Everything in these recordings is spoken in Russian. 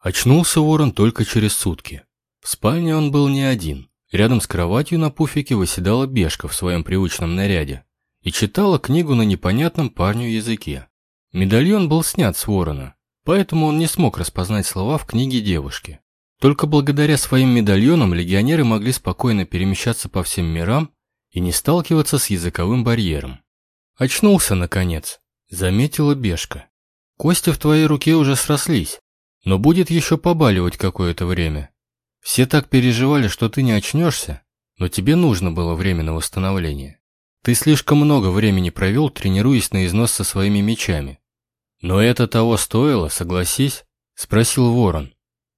Очнулся ворон только через сутки. В спальне он был не один. Рядом с кроватью на пуфике выседала бешка в своем привычном наряде и читала книгу на непонятном парню языке. Медальон был снят с ворона, поэтому он не смог распознать слова в книге девушки. Только благодаря своим медальонам легионеры могли спокойно перемещаться по всем мирам и не сталкиваться с языковым барьером. Очнулся, наконец, заметила Бешка. Кости в твоей руке уже срослись, но будет еще побаливать какое-то время. Все так переживали, что ты не очнешься, но тебе нужно было время на восстановление. Ты слишком много времени провел, тренируясь на износ со своими мечами. Но это того стоило, согласись? Спросил Ворон.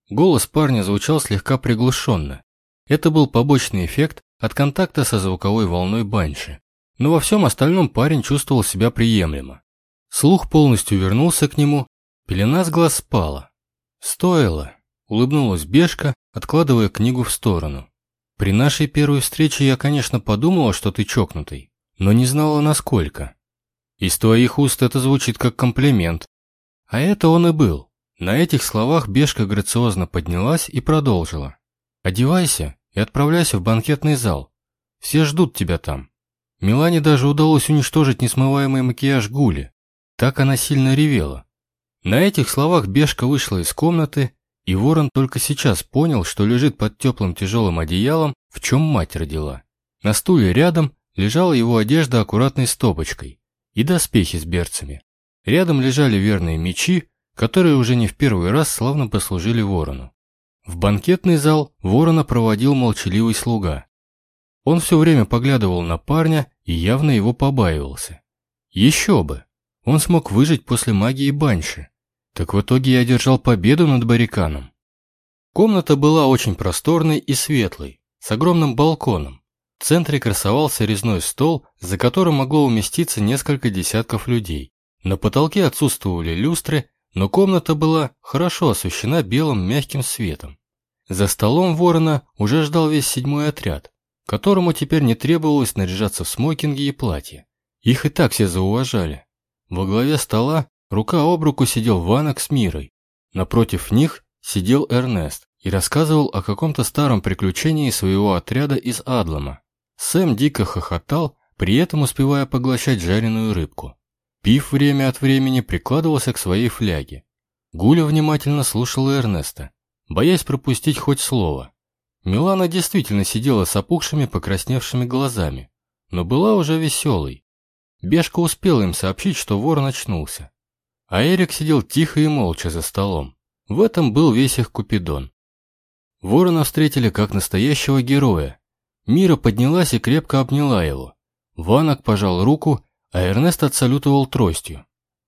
Голос парня звучал слегка приглушенно. Это был побочный эффект от контакта со звуковой волной банши. Но во всем остальном парень чувствовал себя приемлемо. Слух полностью вернулся к нему, пелена с глаз спала. Стоило, улыбнулась Бешка, откладывая книгу в сторону. При нашей первой встрече я, конечно, подумала, что ты чокнутый, но не знала, насколько. Из твоих уст это звучит как комплимент. А это он и был. На этих словах Бешка грациозно поднялась и продолжила. Одевайся и отправляйся в банкетный зал. Все ждут тебя там. Милане даже удалось уничтожить несмываемый макияж Гули. Так она сильно ревела. На этих словах Бешка вышла из комнаты и ворон только сейчас понял, что лежит под теплым тяжелым одеялом, в чем мать родила. На стуле рядом лежала его одежда аккуратной стопочкой и доспехи с берцами. Рядом лежали верные мечи, которые уже не в первый раз славно послужили ворону. В банкетный зал ворона проводил молчаливый слуга. Он все время поглядывал на парня и явно его побаивался. Еще бы! Он смог выжить после магии банши. Так в итоге я одержал победу над барриканом. Комната была очень просторной и светлой, с огромным балконом. В центре красовался резной стол, за которым могло уместиться несколько десятков людей. На потолке отсутствовали люстры, но комната была хорошо освещена белым мягким светом. За столом ворона уже ждал весь седьмой отряд, которому теперь не требовалось наряжаться в смокинги и платье. Их и так все зауважали. Во главе стола Рука об руку сидел Ванок с Мирой. Напротив них сидел Эрнест и рассказывал о каком-то старом приключении своего отряда из Адлама. Сэм дико хохотал, при этом успевая поглощать жареную рыбку. Пив время от времени прикладывался к своей фляге. Гуля внимательно слушала Эрнеста, боясь пропустить хоть слово. Милана действительно сидела с опухшими покрасневшими глазами, но была уже веселой. Бешка успела им сообщить, что вор начнулся. А Эрик сидел тихо и молча за столом. В этом был весь их Купидон. Ворона встретили как настоящего героя. Мира поднялась и крепко обняла его. Ванок пожал руку, а Эрнест отсалютовал тростью.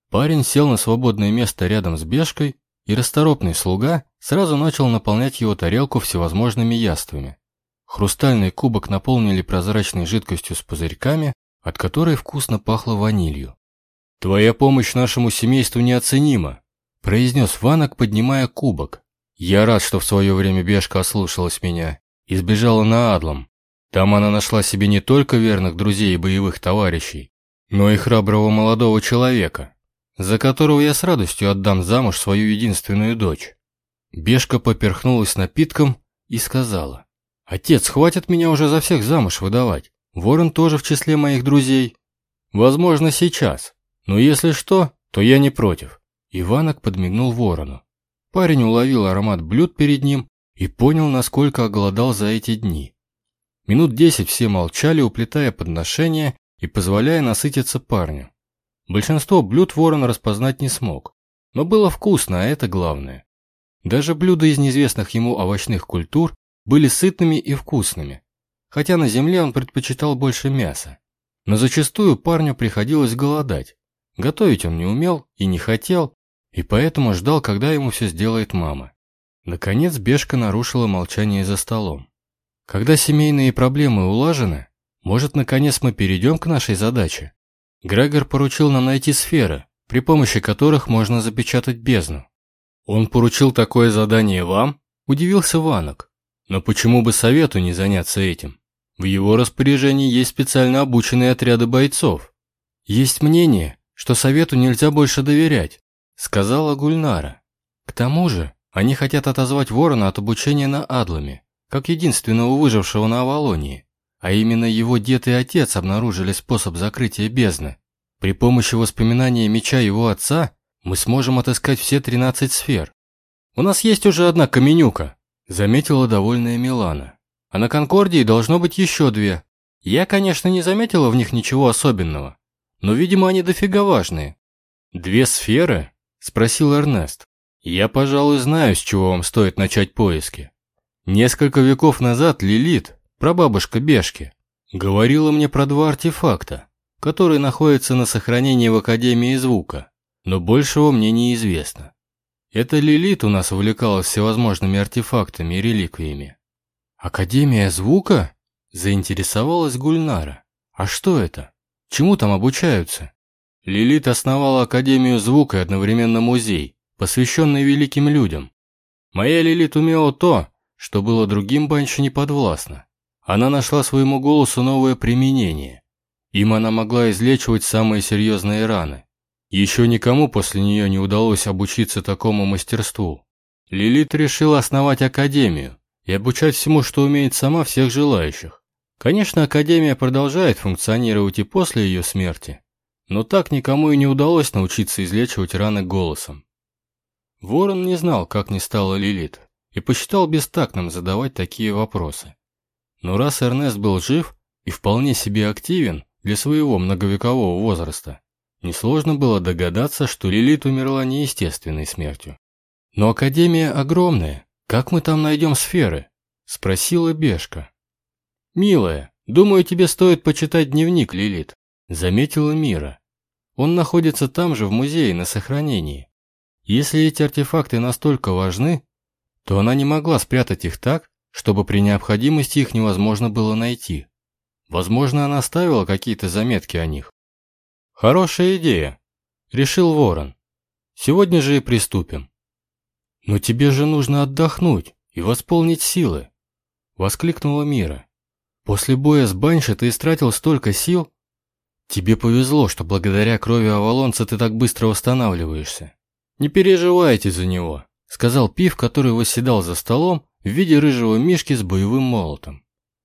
Парень сел на свободное место рядом с Бешкой, и расторопный слуга сразу начал наполнять его тарелку всевозможными яствами. Хрустальный кубок наполнили прозрачной жидкостью с пузырьками, от которой вкусно пахло ванилью. «Твоя помощь нашему семейству неоценима», – произнес Ванок, поднимая кубок. «Я рад, что в свое время Бешка ослушалась меня и сбежала на Адлом. Там она нашла себе не только верных друзей и боевых товарищей, но и храброго молодого человека, за которого я с радостью отдам замуж свою единственную дочь». Бешка поперхнулась напитком и сказала, «Отец, хватит меня уже за всех замуж выдавать. Ворон тоже в числе моих друзей. Возможно, сейчас, но если что, то я не против. Иванок подмигнул ворону. Парень уловил аромат блюд перед ним и понял, насколько оголодал за эти дни. Минут десять все молчали, уплетая подношения и позволяя насытиться парню. Большинство блюд ворон распознать не смог, но было вкусно, а это главное. Даже блюда из неизвестных ему овощных культур были сытными и вкусными, хотя на земле он предпочитал больше мяса. Но зачастую парню приходилось голодать, Готовить он не умел и не хотел, и поэтому ждал, когда ему все сделает мама. Наконец Бешка нарушила молчание за столом. Когда семейные проблемы улажены, может, наконец мы перейдем к нашей задаче? Грегор поручил нам найти сферы, при помощи которых можно запечатать бездну. Он поручил такое задание вам? Удивился Ванок. Но почему бы совету не заняться этим? В его распоряжении есть специально обученные отряды бойцов. Есть мнение, что совету нельзя больше доверять», — сказала Гульнара. «К тому же Они хотят отозвать ворона от обучения на Адламе, как единственного выжившего на Авалонии. А именно его дед и отец обнаружили способ закрытия бездны. При помощи воспоминания меча его отца мы сможем отыскать все 13 сфер. У нас есть уже одна каменюка, заметила довольная Милана. А на Конкордии должно быть еще две. Я, конечно, не заметила в них ничего особенного, но, видимо, они дофига важные. Две сферы? спросил Эрнест. Я, пожалуй, знаю, с чего вам стоит начать поиски. Несколько веков назад Лилит, прабабушка Бешки, говорила мне про два артефакта, которые находятся на сохранении в Академии звука, но большего мне неизвестно. Это Лилит у нас увлекалась всевозможными артефактами и реликвиями. Академия звука? Заинтересовалась Гульнара. А что это? Чему там обучаются? Лилит основала Академию звука и одновременно музей, посвященный великим людям. Моя Лилит умела то, что было другим банше не подвластно. Она нашла своему голосу новое применение. Им она могла излечивать самые серьезные раны. Еще никому после нее не удалось обучиться такому мастерству. Лилит решила основать академию и обучать всему, что умеет сама всех желающих. Конечно, академия продолжает функционировать и после ее смерти, но так никому и не удалось научиться излечивать раны голосом. Ворон не знал, как не стало Лилит, и посчитал бестактным задавать такие вопросы. Но раз Эрнест был жив и вполне себе активен для своего многовекового возраста, несложно было догадаться, что Лилит умерла неестественной смертью. «Но Академия огромная. Как мы там найдем сферы?» – спросила Бешка. «Милая, думаю, тебе стоит почитать дневник, Лилит», – заметила Мира. «Он находится там же, в музее, на сохранении. Если эти артефакты настолько важны, то она не могла спрятать их так, чтобы при необходимости их невозможно было найти. Возможно, она оставила какие-то заметки о них. Хорошая идея, решил Ворон. Сегодня же и приступим. Но тебе же нужно отдохнуть и восполнить силы, воскликнула Мира. После боя с Банши ты истратил столько сил. Тебе повезло, что благодаря крови Авалонца ты так быстро восстанавливаешься. Не переживайте за него, сказал Пив, который восседал за столом в виде рыжего мишки с боевым молотом.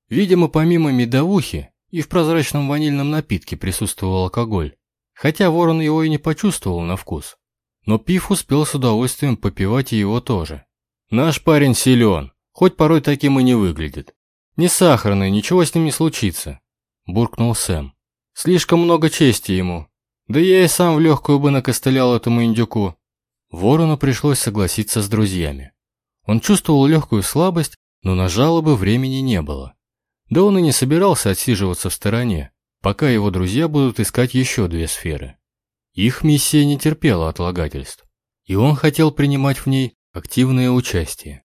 Видимо, помимо медовухи и в прозрачном ванильном напитке присутствовал алкоголь, хотя ворон его и не почувствовал на вкус. Но Пив успел с удовольствием попивать и его тоже. Наш парень силен, хоть порой таким и не выглядит. Не сахарный, ничего с ним не случится, буркнул Сэм. Слишком много чести ему. Да я и сам в легкую бы накостылял этому индюку. Ворону пришлось согласиться с друзьями. Он чувствовал легкую слабость, но на жалобы времени не было. Да он и не собирался отсиживаться в стороне, пока его друзья будут искать еще две сферы. Их миссия не терпела отлагательств, и он хотел принимать в ней активное участие.